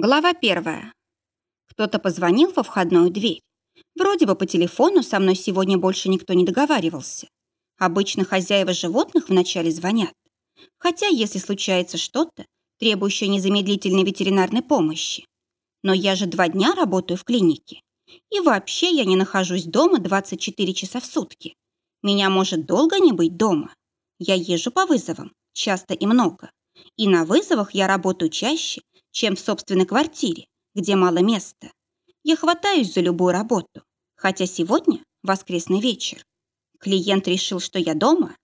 Глава первая. Кто-то позвонил во входную дверь. Вроде бы по телефону со мной сегодня больше никто не договаривался. Обычно хозяева животных вначале звонят. Хотя, если случается что-то, требующее незамедлительной ветеринарной помощи. Но я же два дня работаю в клинике. И вообще я не нахожусь дома 24 часа в сутки. Меня может долго не быть дома. Я езжу по вызовам, часто и много. И на вызовах я работаю чаще, чем в собственной квартире, где мало места. Я хватаюсь за любую работу, хотя сегодня воскресный вечер. Клиент решил, что я дома.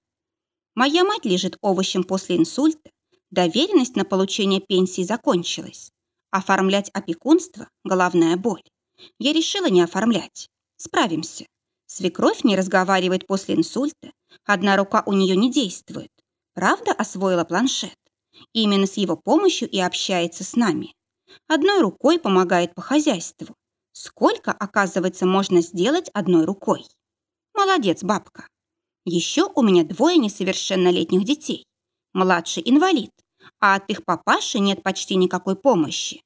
Моя мать лежит овощем после инсульта, доверенность на получение пенсии закончилась. Оформлять опекунство – головная боль. Я решила не оформлять. Справимся. Свекровь не разговаривает после инсульта, одна рука у нее не действует. Правда освоила планшет? Именно с его помощью и общается с нами. Одной рукой помогает по хозяйству. Сколько, оказывается, можно сделать одной рукой? Молодец, бабка. Еще у меня двое несовершеннолетних детей. Младший инвалид, а от их папаши нет почти никакой помощи.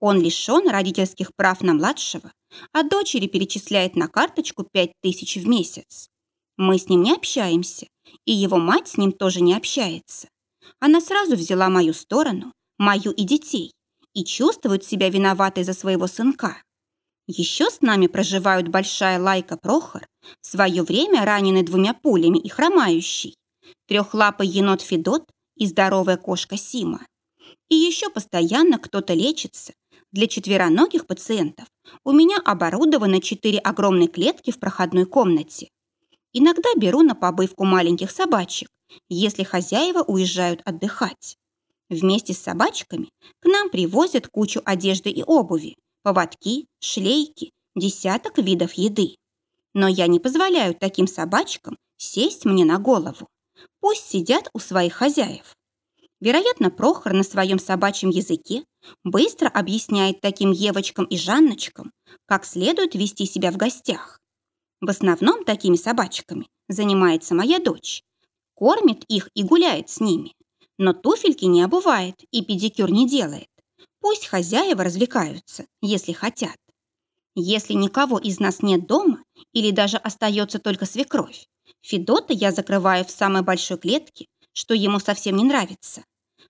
Он лишен родительских прав на младшего, а дочери перечисляет на карточку 5000 в месяц. Мы с ним не общаемся, и его мать с ним тоже не общается. Она сразу взяла мою сторону, мою и детей, и чувствует себя виноватой за своего сынка. Еще с нами проживают большая лайка Прохор, в свое время раненый двумя пулями и хромающий, трехлапый енот Федот и здоровая кошка Сима. И еще постоянно кто-то лечится. Для четвероногих пациентов у меня оборудованы четыре огромные клетки в проходной комнате. Иногда беру на побывку маленьких собачек, если хозяева уезжают отдыхать. Вместе с собачками к нам привозят кучу одежды и обуви, поводки, шлейки, десяток видов еды. Но я не позволяю таким собачкам сесть мне на голову. Пусть сидят у своих хозяев. Вероятно, Прохор на своем собачьем языке быстро объясняет таким Евочкам и Жанночкам, как следует вести себя в гостях. В основном такими собачками занимается моя дочь, кормит их и гуляет с ними. Но туфельки не обувает и педикюр не делает. Пусть хозяева развлекаются, если хотят. Если никого из нас нет дома или даже остается только свекровь, Федота я закрываю в самой большой клетке, что ему совсем не нравится.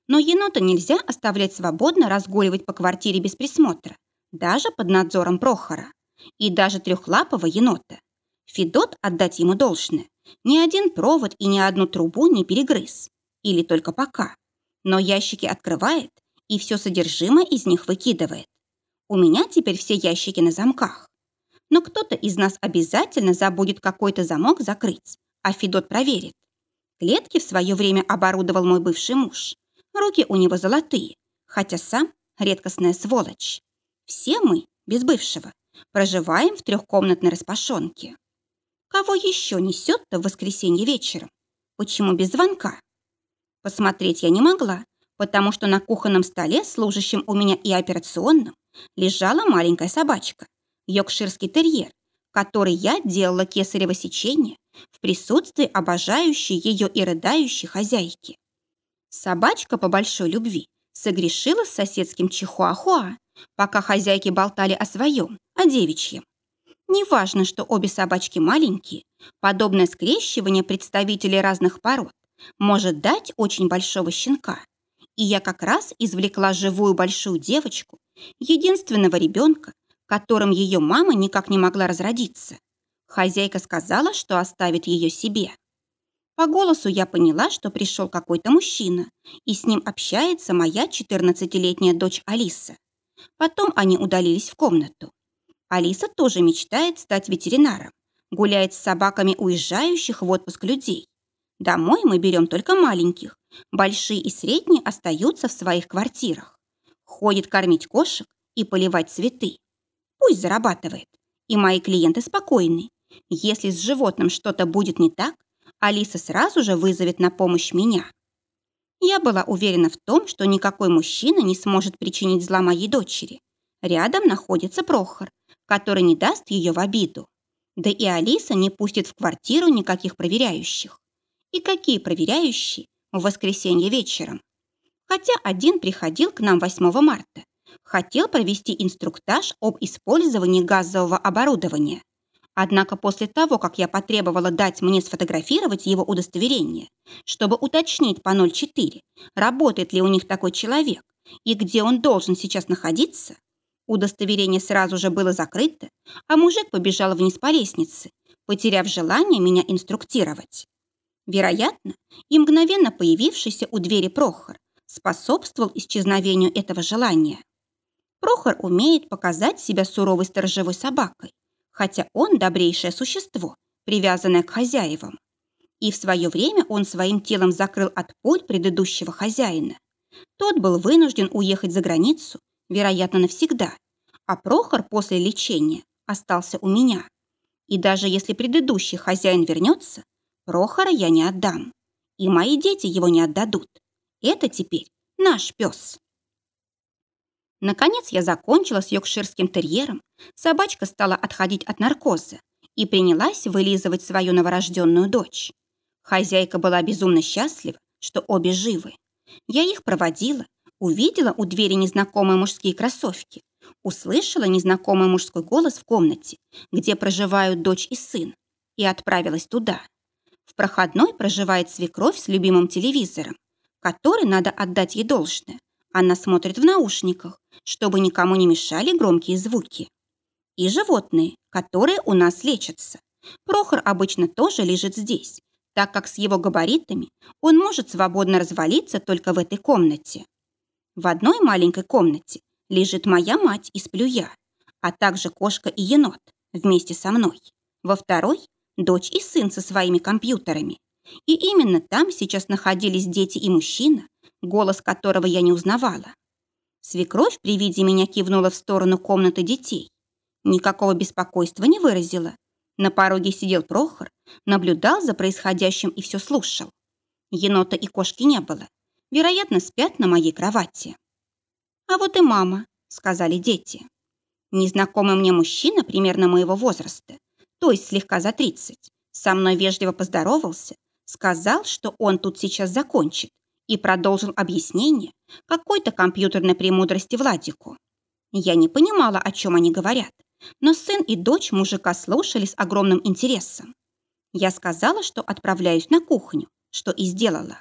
Но енота нельзя оставлять свободно разгуливать по квартире без присмотра, даже под надзором Прохора. И даже трехлапого енота. Федот, отдать ему должное, ни один провод и ни одну трубу не перегрыз. Или только пока. Но ящики открывает и все содержимое из них выкидывает. У меня теперь все ящики на замках. Но кто-то из нас обязательно забудет какой-то замок закрыть, а Федот проверит. Клетки в свое время оборудовал мой бывший муж. Руки у него золотые, хотя сам редкостная сволочь. Все мы, без бывшего, проживаем в трехкомнатной распашонке. Кого еще несет-то в воскресенье вечером? Почему без звонка? Посмотреть я не могла, потому что на кухонном столе, служащем у меня и операционном, лежала маленькая собачка, йоркширский терьер, который я делала кесарево сечение в присутствии обожающей ее и рыдающей хозяйки. Собачка по большой любви согрешила с соседским чихуахуа, пока хозяйки болтали о своем, о девичьем. Неважно, что обе собачки маленькие, подобное скрещивание представителей разных пород может дать очень большого щенка. И я как раз извлекла живую большую девочку, единственного ребенка, которым ее мама никак не могла разродиться. Хозяйка сказала, что оставит ее себе. По голосу я поняла, что пришел какой-то мужчина, и с ним общается моя 14-летняя дочь Алиса. Потом они удалились в комнату. Алиса тоже мечтает стать ветеринаром, гуляет с собаками уезжающих в отпуск людей. Домой мы берем только маленьких, большие и средние остаются в своих квартирах. Ходит кормить кошек и поливать цветы. Пусть зарабатывает. И мои клиенты спокойны. Если с животным что-то будет не так, Алиса сразу же вызовет на помощь меня. Я была уверена в том, что никакой мужчина не сможет причинить зла моей дочери. Рядом находится Прохор, который не даст ее в обиду. Да и Алиса не пустит в квартиру никаких проверяющих. И какие проверяющие в воскресенье вечером? Хотя один приходил к нам 8 марта, Хотел провести инструктаж об использовании газового оборудования. Однако после того, как я потребовала дать мне сфотографировать его удостоверение, чтобы уточнить по 04, работает ли у них такой человек и где он должен сейчас находиться, удостоверение сразу же было закрыто, а мужик побежал вниз по лестнице, потеряв желание меня инструктировать. Вероятно, и мгновенно появившийся у двери Прохор способствовал исчезновению этого желания. Прохор умеет показать себя суровой сторожевой собакой, хотя он добрейшее существо, привязанное к хозяевам. И в свое время он своим телом закрыл от пуль предыдущего хозяина. Тот был вынужден уехать за границу, вероятно, навсегда, а Прохор после лечения остался у меня. И даже если предыдущий хозяин вернется, Прохора я не отдам. И мои дети его не отдадут. Это теперь наш пес. Наконец я закончила с йоркширским терьером. Собачка стала отходить от наркоза и принялась вылизывать свою новорожденную дочь. Хозяйка была безумно счастлива, что обе живы. Я их проводила, увидела у двери незнакомые мужские кроссовки, услышала незнакомый мужской голос в комнате, где проживают дочь и сын, и отправилась туда. В проходной проживает свекровь с любимым телевизором, который надо отдать ей должное. Она смотрит в наушниках, чтобы никому не мешали громкие звуки. И животные, которые у нас лечатся. Прохор обычно тоже лежит здесь, так как с его габаритами он может свободно развалиться только в этой комнате. В одной маленькой комнате лежит моя мать и сплю я, а также кошка и енот вместе со мной. Во второй дочь и сын со своими компьютерами. И именно там сейчас находились дети и мужчина, голос которого я не узнавала. Свекровь при виде меня кивнула в сторону комнаты детей. Никакого беспокойства не выразила. На пороге сидел Прохор, наблюдал за происходящим и все слушал. Енота и кошки не было. Вероятно, спят на моей кровати. «А вот и мама», — сказали дети. Незнакомый мне мужчина примерно моего возраста то есть слегка за 30, со мной вежливо поздоровался, сказал, что он тут сейчас закончит, и продолжил объяснение какой-то компьютерной премудрости Владику. Я не понимала, о чем они говорят, но сын и дочь мужика слушали с огромным интересом. Я сказала, что отправляюсь на кухню, что и сделала.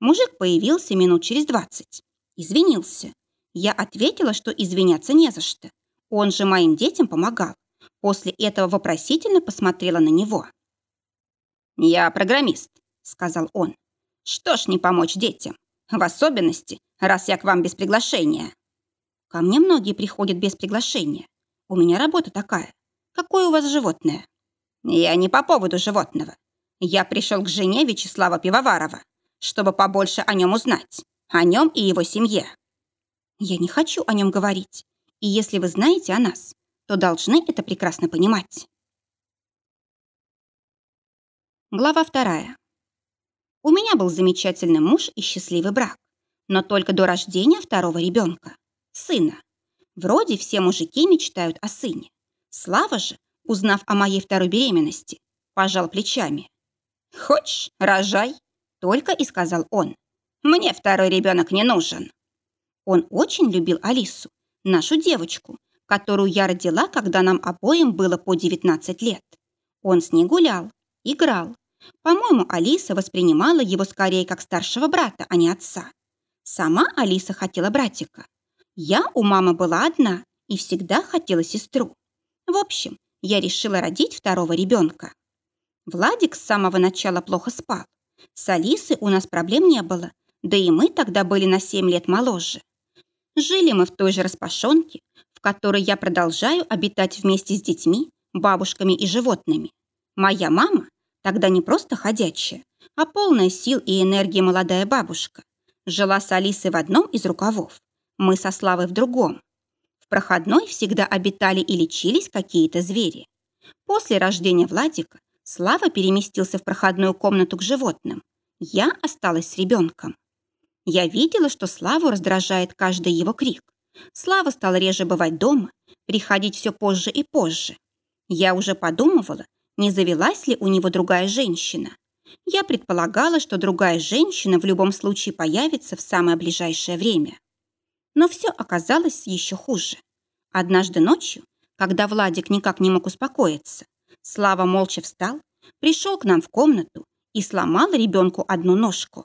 Мужик появился минут через двадцать. Извинился. Я ответила, что извиняться не за что. Он же моим детям помогал. После этого вопросительно посмотрела на него. «Я программист», — сказал он. «Что ж не помочь детям? В особенности, раз я к вам без приглашения». «Ко мне многие приходят без приглашения. У меня работа такая. Какое у вас животное?» «Я не по поводу животного. Я пришел к жене Вячеслава Пивоварова, чтобы побольше о нем узнать, о нем и его семье». «Я не хочу о нем говорить. И если вы знаете о нас, то должны это прекрасно понимать. Глава вторая. У меня был замечательный муж и счастливый брак, но только до рождения второго ребенка, сына. Вроде все мужики мечтают о сыне. Слава же, узнав о моей второй беременности, пожал плечами. «Хочешь, рожай», — только и сказал он. «Мне второй ребенок не нужен». Он очень любил Алису, нашу девочку, которую я родила, когда нам обоим было по 19 лет. Он с ней гулял, играл. По-моему, Алиса воспринимала его скорее как старшего брата, а не отца. Сама Алиса хотела братика. Я у мамы была одна и всегда хотела сестру. В общем, я решила родить второго ребенка. Владик с самого начала плохо спал. С Алисой у нас проблем не было, да и мы тогда были на 7 лет моложе. Жили мы в той же распашонке, в которой я продолжаю обитать вместе с детьми, бабушками и животными. Моя мама, тогда не просто ходячая, а полная сил и энергии молодая бабушка, жила с Алисой в одном из рукавов, мы со Славой в другом. В проходной всегда обитали и лечились какие-то звери. После рождения Владика Слава переместился в проходную комнату к животным. Я осталась с ребенком. Я видела, что Славу раздражает каждый его крик. Слава стал реже бывать дома, приходить все позже и позже. Я уже подумывала, не завелась ли у него другая женщина. Я предполагала, что другая женщина в любом случае появится в самое ближайшее время. Но все оказалось еще хуже. Однажды ночью, когда Владик никак не мог успокоиться, Слава молча встал, пришел к нам в комнату и сломал ребенку одну ножку.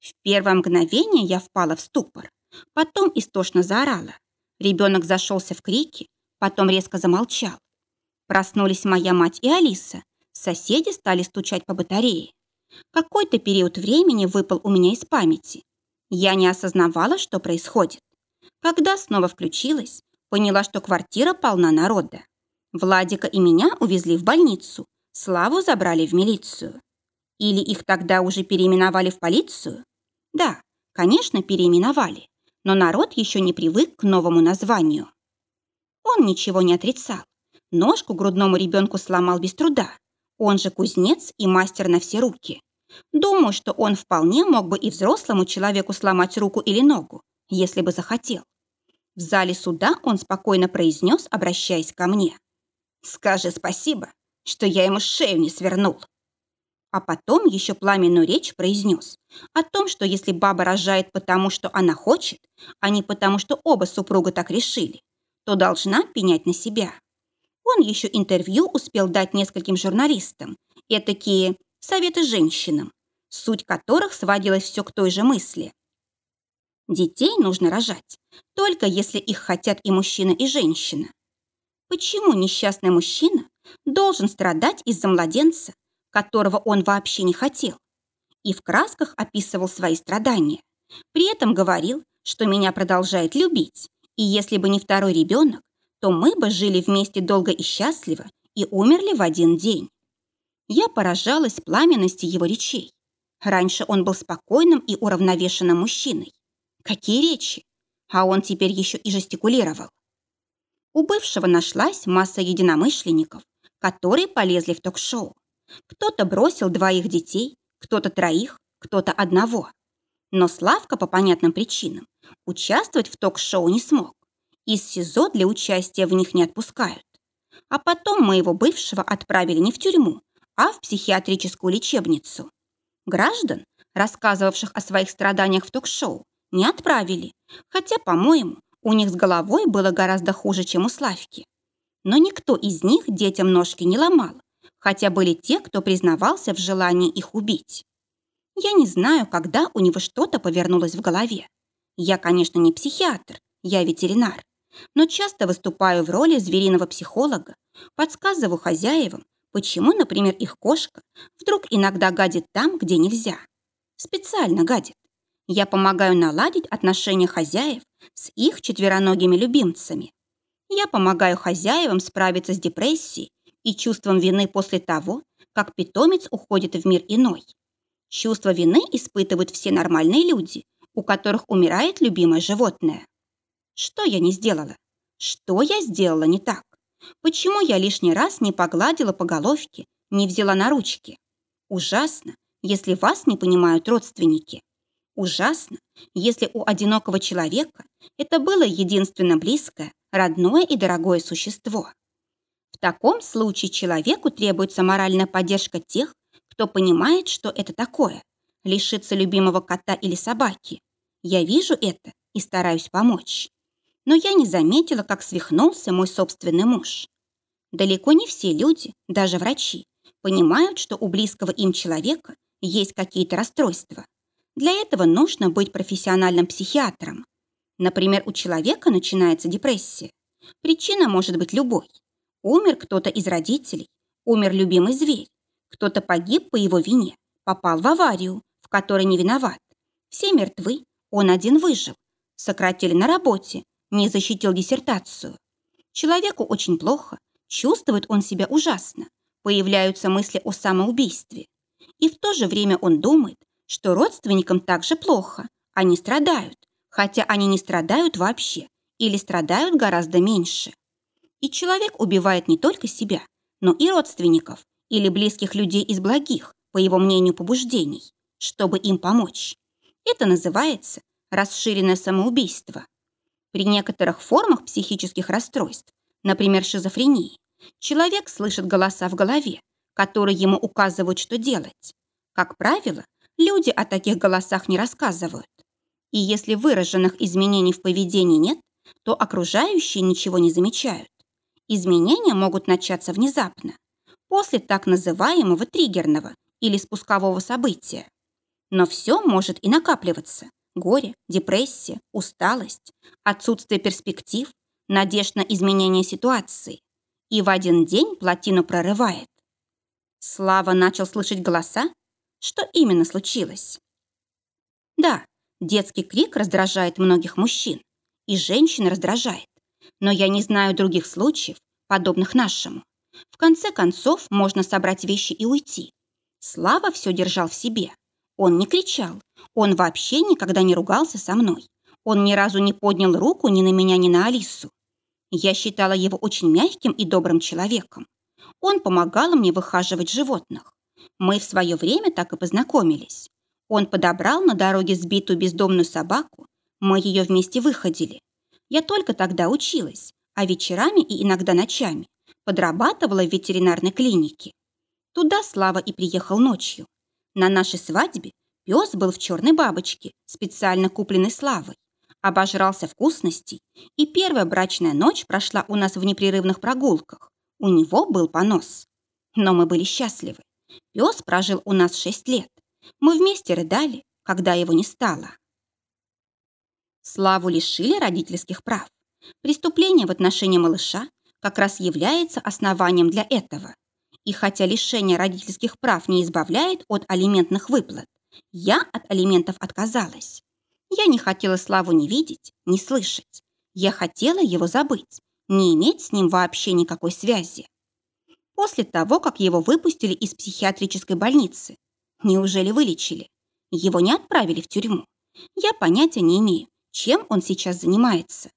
В первое мгновение я впала в ступор, потом истошно заорала. Ребенок зашелся в крики, потом резко замолчал. Проснулись моя мать и Алиса. Соседи стали стучать по батарее. Какой-то период времени выпал у меня из памяти. Я не осознавала, что происходит. Когда снова включилась, поняла, что квартира полна народа. Владика и меня увезли в больницу, Славу забрали в милицию. Или их тогда уже переименовали в полицию? Да, конечно, переименовали, но народ еще не привык к новому названию. Он ничего не отрицал. Ножку грудному ребенку сломал без труда. Он же кузнец и мастер на все руки. Думаю, что он вполне мог бы и взрослому человеку сломать руку или ногу, если бы захотел. В зале суда он спокойно произнес, обращаясь ко мне. «Скажи спасибо, что я ему шею не свернул». А потом еще пламенную речь произнес о том, что если баба рожает потому, что она хочет, а не потому, что оба супруга так решили, то должна пенять на себя. Он еще интервью успел дать нескольким журналистам, и такие советы женщинам, суть которых сводилась все к той же мысли. Детей нужно рожать, только если их хотят и мужчина, и женщина. Почему несчастный мужчина должен страдать из-за младенца, которого он вообще не хотел? И в красках описывал свои страдания. При этом говорил, что меня продолжает любить, и если бы не второй ребенок, то мы бы жили вместе долго и счастливо и умерли в один день. Я поражалась пламенности его речей. Раньше он был спокойным и уравновешенным мужчиной. Какие речи! А он теперь еще и жестикулировал. У бывшего нашлась масса единомышленников, которые полезли в ток-шоу. Кто-то бросил двоих детей, кто-то троих, кто-то одного. Но Славка по понятным причинам участвовать в ток-шоу не смог. Из СИЗО для участия в них не отпускают. А потом моего бывшего отправили не в тюрьму, а в психиатрическую лечебницу. Граждан, рассказывавших о своих страданиях в ток-шоу, не отправили, хотя, по-моему, у них с головой было гораздо хуже, чем у Славки. Но никто из них детям ножки не ломал, хотя были те, кто признавался в желании их убить. Я не знаю, когда у него что-то повернулось в голове. Я, конечно, не психиатр, я ветеринар но часто выступаю в роли звериного психолога, подсказываю хозяевам, почему, например, их кошка вдруг иногда гадит там, где нельзя. Специально гадит. Я помогаю наладить отношения хозяев с их четвероногими любимцами. Я помогаю хозяевам справиться с депрессией и чувством вины после того, как питомец уходит в мир иной. Чувство вины испытывают все нормальные люди, у которых умирает любимое животное. Что я не сделала? Что я сделала не так? Почему я лишний раз не погладила по головке, не взяла на ручки? Ужасно, если вас не понимают родственники. Ужасно, если у одинокого человека это было единственно близкое, родное и дорогое существо. В таком случае человеку требуется моральная поддержка тех, кто понимает, что это такое – лишиться любимого кота или собаки. Я вижу это и стараюсь помочь но я не заметила, как свихнулся мой собственный муж. Далеко не все люди, даже врачи, понимают, что у близкого им человека есть какие-то расстройства. Для этого нужно быть профессиональным психиатром. Например, у человека начинается депрессия. Причина может быть любой. Умер кто-то из родителей, умер любимый зверь, кто-то погиб по его вине, попал в аварию, в которой не виноват. Все мертвы, он один выжил. Сократили на работе, не защитил диссертацию. Человеку очень плохо, чувствует он себя ужасно, появляются мысли о самоубийстве. И в то же время он думает, что родственникам также плохо, они страдают, хотя они не страдают вообще или страдают гораздо меньше. И человек убивает не только себя, но и родственников или близких людей из благих, по его мнению, побуждений, чтобы им помочь. Это называется расширенное самоубийство. При некоторых формах психических расстройств, например, шизофрении, человек слышит голоса в голове, которые ему указывают, что делать. Как правило, люди о таких голосах не рассказывают. И если выраженных изменений в поведении нет, то окружающие ничего не замечают. Изменения могут начаться внезапно, после так называемого триггерного или спускового события. Но все может и накапливаться. Горе, депрессия, усталость, отсутствие перспектив, надежд на изменение ситуации. И в один день плотину прорывает. Слава начал слышать голоса. Что именно случилось? Да, детский крик раздражает многих мужчин. И женщин раздражает. Но я не знаю других случаев, подобных нашему. В конце концов, можно собрать вещи и уйти. Слава все держал в себе. Он не кричал. Он вообще никогда не ругался со мной. Он ни разу не поднял руку ни на меня, ни на Алису. Я считала его очень мягким и добрым человеком. Он помогал мне выхаживать животных. Мы в свое время так и познакомились. Он подобрал на дороге сбитую бездомную собаку. Мы ее вместе выходили. Я только тогда училась, а вечерами и иногда ночами подрабатывала в ветеринарной клинике. Туда Слава и приехал ночью. На нашей свадьбе пес был в черной бабочке, специально купленной Славой. Обожрался вкусностей, и первая брачная ночь прошла у нас в непрерывных прогулках. У него был понос. Но мы были счастливы. Пес прожил у нас шесть лет. Мы вместе рыдали, когда его не стало. Славу лишили родительских прав. Преступление в отношении малыша как раз является основанием для этого. И хотя лишение родительских прав не избавляет от алиментных выплат, я от алиментов отказалась. Я не хотела Славу ни видеть, ни слышать. Я хотела его забыть, не иметь с ним вообще никакой связи. После того, как его выпустили из психиатрической больницы, неужели вылечили? Его не отправили в тюрьму. Я понятия не имею, чем он сейчас занимается.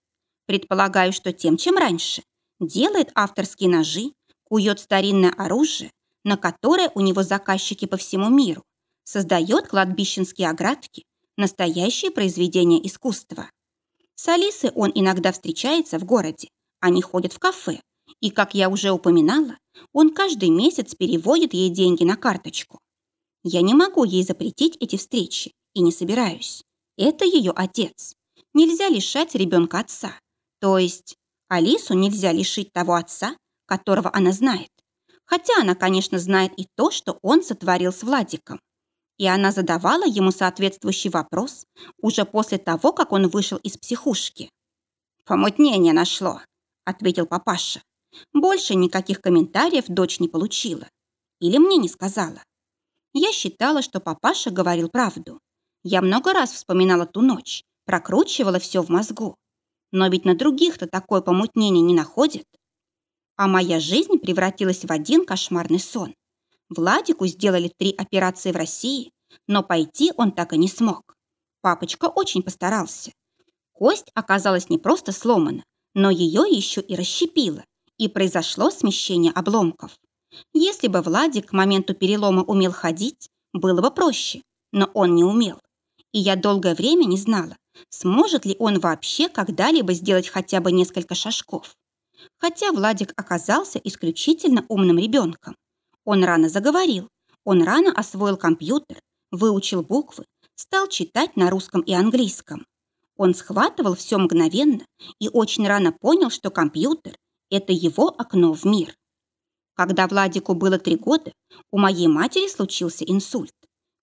Предполагаю, что тем, чем раньше. Делает авторские ножи, кует старинное оружие, на которое у него заказчики по всему миру, создает кладбищенские оградки, настоящие произведения искусства. С Алисой он иногда встречается в городе, они ходят в кафе, и, как я уже упоминала, он каждый месяц переводит ей деньги на карточку. Я не могу ей запретить эти встречи и не собираюсь. Это ее отец. Нельзя лишать ребенка отца. То есть Алису нельзя лишить того отца, которого она знает. Хотя она, конечно, знает и то, что он сотворил с Владиком. И она задавала ему соответствующий вопрос уже после того, как он вышел из психушки. «Помутнение нашло», — ответил папаша. Больше никаких комментариев дочь не получила. Или мне не сказала. Я считала, что папаша говорил правду. Я много раз вспоминала ту ночь, прокручивала все в мозгу. Но ведь на других-то такое помутнение не находит. А моя жизнь превратилась в один кошмарный сон. Владику сделали три операции в России, но пойти он так и не смог. Папочка очень постарался. Кость оказалась не просто сломана, но ее еще и расщепило, и произошло смещение обломков. Если бы Владик к моменту перелома умел ходить, было бы проще, но он не умел. И я долгое время не знала, сможет ли он вообще когда-либо сделать хотя бы несколько шажков. Хотя Владик оказался исключительно умным ребенком. Он рано заговорил, он рано освоил компьютер, выучил буквы, стал читать на русском и английском. Он схватывал все мгновенно и очень рано понял, что компьютер – это его окно в мир. Когда Владику было три года, у моей матери случился инсульт.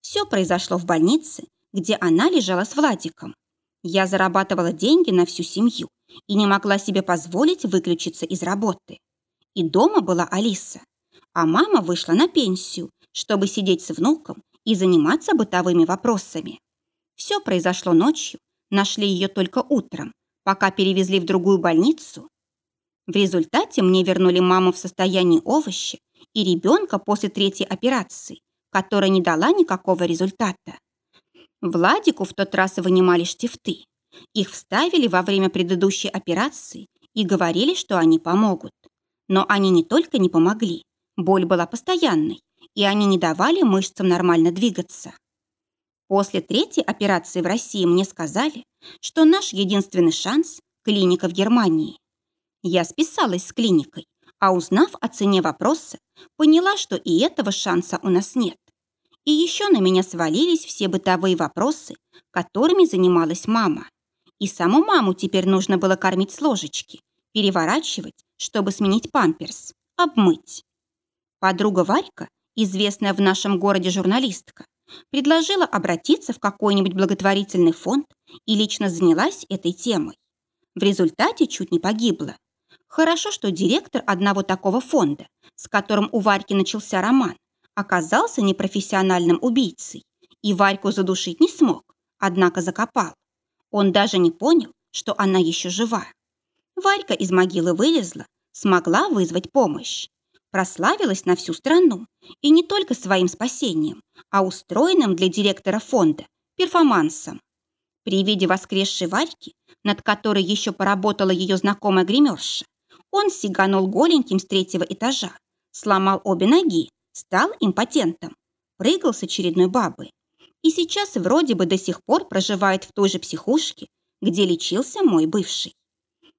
Все произошло в больнице, где она лежала с Владиком. Я зарабатывала деньги на всю семью и не могла себе позволить выключиться из работы. И дома была Алиса. А мама вышла на пенсию, чтобы сидеть с внуком и заниматься бытовыми вопросами. Все произошло ночью, нашли ее только утром, пока перевезли в другую больницу. В результате мне вернули маму в состоянии овоща и ребенка после третьей операции, которая не дала никакого результата. Владику в тот раз вынимали штифты. Их вставили во время предыдущей операции и говорили, что они помогут. Но они не только не помогли, боль была постоянной, и они не давали мышцам нормально двигаться. После третьей операции в России мне сказали, что наш единственный шанс – клиника в Германии. Я списалась с клиникой, а узнав о цене вопроса, поняла, что и этого шанса у нас нет. И еще на меня свалились все бытовые вопросы, которыми занималась мама. И саму маму теперь нужно было кормить с ложечки, переворачивать, чтобы сменить памперс, обмыть. Подруга Варька, известная в нашем городе журналистка, предложила обратиться в какой-нибудь благотворительный фонд и лично занялась этой темой. В результате чуть не погибла. Хорошо, что директор одного такого фонда, с которым у Варьки начался роман, оказался непрофессиональным убийцей и Варьку задушить не смог, однако закопал. Он даже не понял, что она еще жива. Варька из могилы вылезла, смогла вызвать помощь. Прославилась на всю страну, и не только своим спасением, а устроенным для директора фонда перформансом. При виде воскресшей Варьки, над которой еще поработала ее знакомая гримерша, он сиганул голеньким с третьего этажа, сломал обе ноги, стал импотентом, прыгал с очередной бабы. И сейчас вроде бы до сих пор проживает в той же психушке, где лечился мой бывший.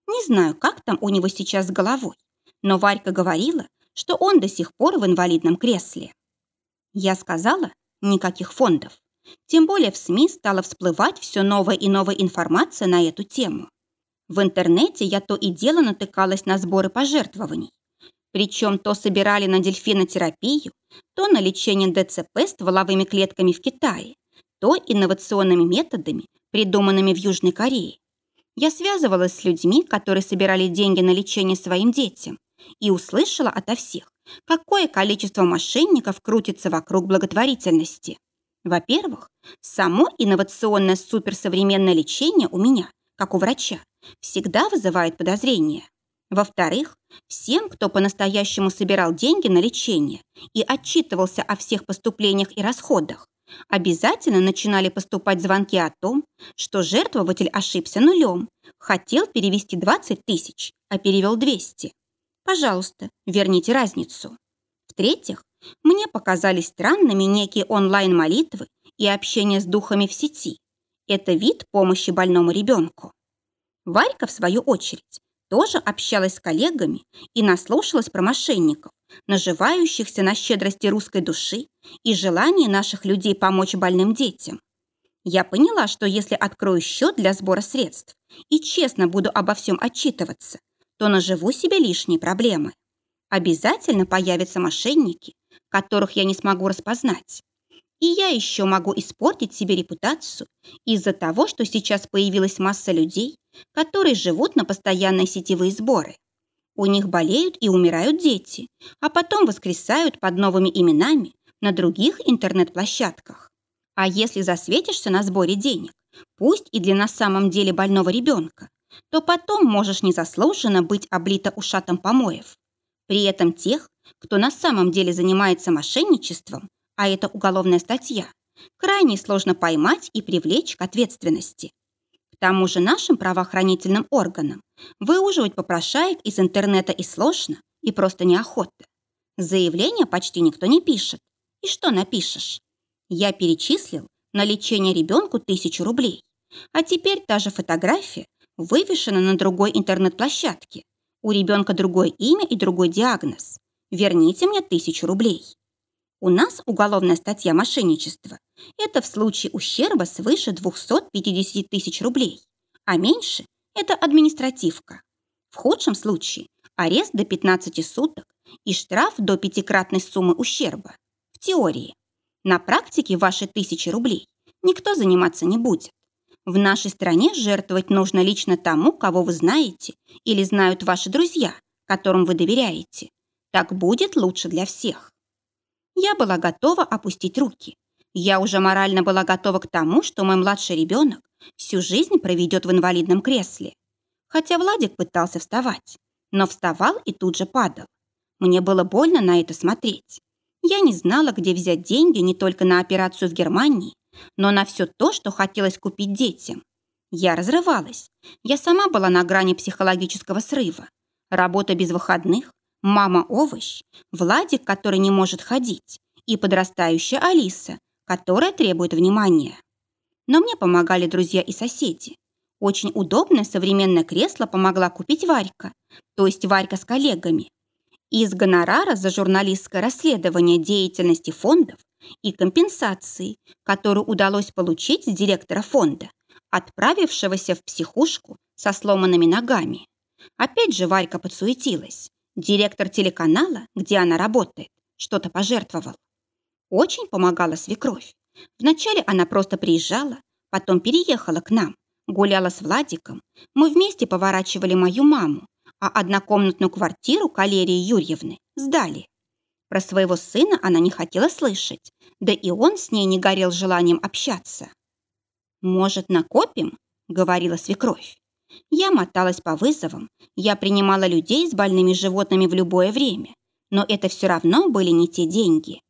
Не знаю, как там у него сейчас с головой, но Варька говорила, что он до сих пор в инвалидном кресле. Я сказала, никаких фондов. Тем более в СМИ стала всплывать все новая и новая информация на эту тему. В интернете я то и дело натыкалась на сборы пожертвований. Причем то собирали на дельфинотерапию, то на лечение ДЦП стволовыми клетками в Китае, то инновационными методами, придуманными в Южной Корее. Я связывалась с людьми, которые собирали деньги на лечение своим детям, и услышала ото всех, какое количество мошенников крутится вокруг благотворительности. Во-первых, само инновационное суперсовременное лечение у меня, как у врача, всегда вызывает подозрения. Во-вторых, всем, кто по-настоящему собирал деньги на лечение и отчитывался о всех поступлениях и расходах, обязательно начинали поступать звонки о том, что жертвователь ошибся нулем, хотел перевести 20 тысяч, а перевел 200. Пожалуйста, верните разницу. В-третьих, мне показались странными некие онлайн-молитвы и общение с духами в сети. Это вид помощи больному ребенку. Варька, в свою очередь, тоже общалась с коллегами и наслушалась про мошенников, наживающихся на щедрости русской души и желании наших людей помочь больным детям. Я поняла, что если открою счет для сбора средств и честно буду обо всем отчитываться, то наживу себе лишние проблемы. Обязательно появятся мошенники, которых я не смогу распознать. И я еще могу испортить себе репутацию из-за того, что сейчас появилась масса людей, которые живут на постоянные сетевые сборы. У них болеют и умирают дети, а потом воскресают под новыми именами на других интернет-площадках. А если засветишься на сборе денег, пусть и для на самом деле больного ребенка, то потом можешь незаслуженно быть облита ушатом помоев. При этом тех, кто на самом деле занимается мошенничеством, а это уголовная статья, крайне сложно поймать и привлечь к ответственности. К тому же нашим правоохранительным органам выуживать попрошаек из интернета и сложно, и просто неохота. Заявление почти никто не пишет. И что напишешь? Я перечислил на лечение ребенку тысячу рублей. А теперь та же фотография вывешена на другой интернет-площадке. У ребенка другое имя и другой диагноз. Верните мне тысячу рублей. У нас уголовная статья мошенничества. Это в случае ущерба свыше 250 тысяч рублей, а меньше – это административка. В худшем случае – арест до 15 суток и штраф до пятикратной суммы ущерба. В теории. На практике ваши тысячи рублей никто заниматься не будет. В нашей стране жертвовать нужно лично тому, кого вы знаете или знают ваши друзья, которым вы доверяете. Так будет лучше для всех. Я была готова опустить руки. Я уже морально была готова к тому, что мой младший ребенок всю жизнь проведет в инвалидном кресле. Хотя Владик пытался вставать, но вставал и тут же падал. Мне было больно на это смотреть. Я не знала, где взять деньги не только на операцию в Германии, но на все то, что хотелось купить детям. Я разрывалась. Я сама была на грани психологического срыва. Работа без выходных, мама-овощ, Владик, который не может ходить, и подрастающая Алиса, которая требует внимания. Но мне помогали друзья и соседи. Очень удобное современное кресло помогла купить Варька, то есть Варька с коллегами. Из гонорара за журналистское расследование деятельности фондов и компенсации, которую удалось получить с директора фонда, отправившегося в психушку со сломанными ногами. Опять же Варька подсуетилась. Директор телеканала, где она работает, что-то пожертвовал. Очень помогала свекровь. Вначале она просто приезжала, потом переехала к нам, гуляла с Владиком. Мы вместе поворачивали мою маму, а однокомнатную квартиру Калерии Юрьевны сдали. Про своего сына она не хотела слышать, да и он с ней не горел желанием общаться. «Может, накопим?» — говорила свекровь. Я моталась по вызовам, я принимала людей с больными животными в любое время, но это все равно были не те деньги.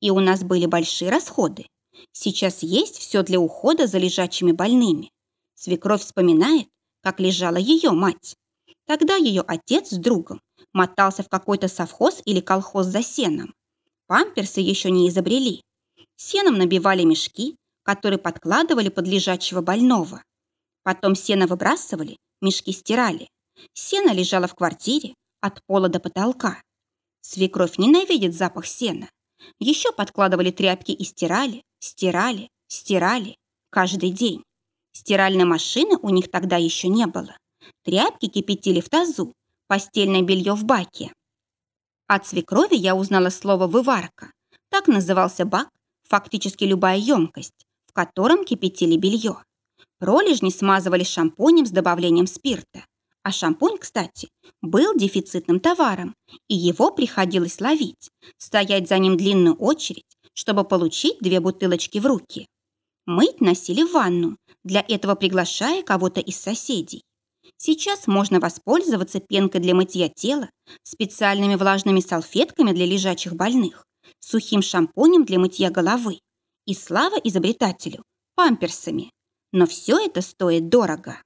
И у нас были большие расходы. Сейчас есть все для ухода за лежачими больными. Свекровь вспоминает, как лежала ее мать. Тогда ее отец с другом мотался в какой-то совхоз или колхоз за сеном. Памперсы еще не изобрели. Сеном набивали мешки, которые подкладывали под лежачего больного. Потом сено выбрасывали, мешки стирали. Сено лежало в квартире от пола до потолка. Свекровь ненавидит запах сена. Еще подкладывали тряпки и стирали, стирали, стирали каждый день. Стиральной машины у них тогда еще не было. Тряпки кипятили в тазу, постельное белье в баке. От свекрови я узнала слово «выварка». Так назывался бак, фактически любая емкость, в котором кипятили белье. Пролежни смазывали шампунем с добавлением спирта. А шампунь, кстати, был дефицитным товаром, и его приходилось ловить, стоять за ним длинную очередь, чтобы получить две бутылочки в руки. Мыть носили в ванну, для этого приглашая кого-то из соседей. Сейчас можно воспользоваться пенкой для мытья тела, специальными влажными салфетками для лежачих больных, сухим шампунем для мытья головы и слава изобретателю – памперсами. Но все это стоит дорого.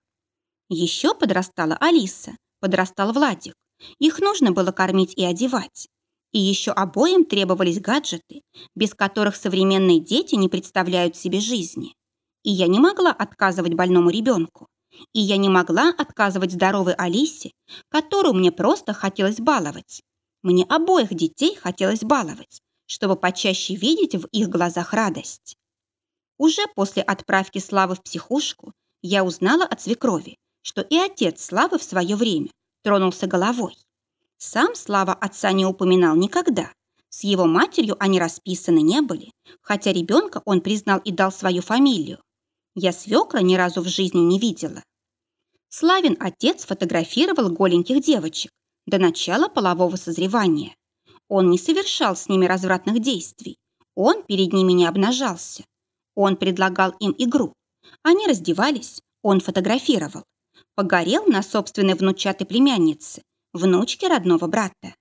Еще подрастала Алиса, подрастал Владик. Их нужно было кормить и одевать. И еще обоим требовались гаджеты, без которых современные дети не представляют себе жизни. И я не могла отказывать больному ребенку. И я не могла отказывать здоровой Алисе, которую мне просто хотелось баловать. Мне обоих детей хотелось баловать, чтобы почаще видеть в их глазах радость. Уже после отправки Славы в психушку я узнала от свекрови, что и отец Славы в свое время тронулся головой. Сам Слава отца не упоминал никогда. С его матерью они расписаны не были, хотя ребенка он признал и дал свою фамилию. Я свекра ни разу в жизни не видела. Славин отец фотографировал голеньких девочек до начала полового созревания. Он не совершал с ними развратных действий. Он перед ними не обнажался. Он предлагал им игру. Они раздевались, он фотографировал. Погорел на собственной внучатой племяннице, внучке родного брата.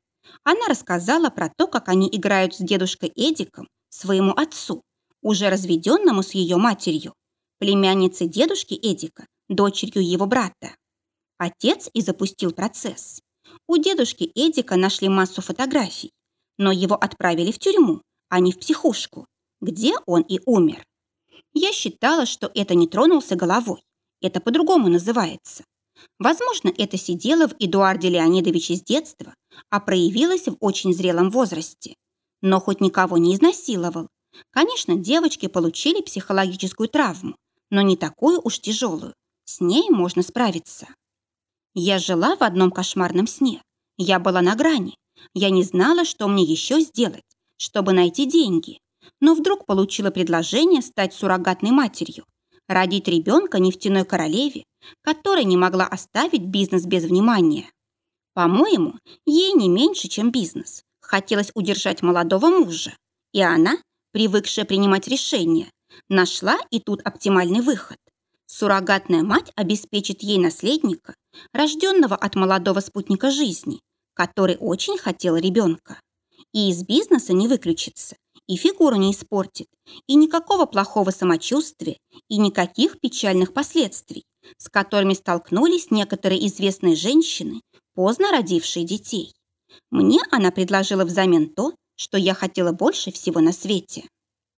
Она рассказала про то, как они играют с дедушкой Эдиком, своему отцу, уже разведенному с ее матерью племянницей дедушки Эдика, дочерью его брата. Отец и запустил процесс. У дедушки Эдика нашли массу фотографий, но его отправили в тюрьму, а не в психушку, где он и умер. Я считала, что это не тронулся головой. Это по-другому называется. Возможно, это сидело в Эдуарде Леонидовиче с детства, а проявилось в очень зрелом возрасте. Но хоть никого не изнасиловал. Конечно, девочки получили психологическую травму, но не такую уж тяжелую. С ней можно справиться. Я жила в одном кошмарном сне. Я была на грани. Я не знала, что мне еще сделать, чтобы найти деньги. Но вдруг получила предложение стать суррогатной матерью, родить ребенка нефтяной королеве, которая не могла оставить бизнес без внимания. По-моему, ей не меньше, чем бизнес. Хотелось удержать молодого мужа. И она, привыкшая принимать решения, Нашла и тут оптимальный выход. Суррогатная мать обеспечит ей наследника, рожденного от молодого спутника жизни, который очень хотел ребенка. И из бизнеса не выключится, и фигуру не испортит, и никакого плохого самочувствия, и никаких печальных последствий, с которыми столкнулись некоторые известные женщины, поздно родившие детей. Мне она предложила взамен то, что я хотела больше всего на свете.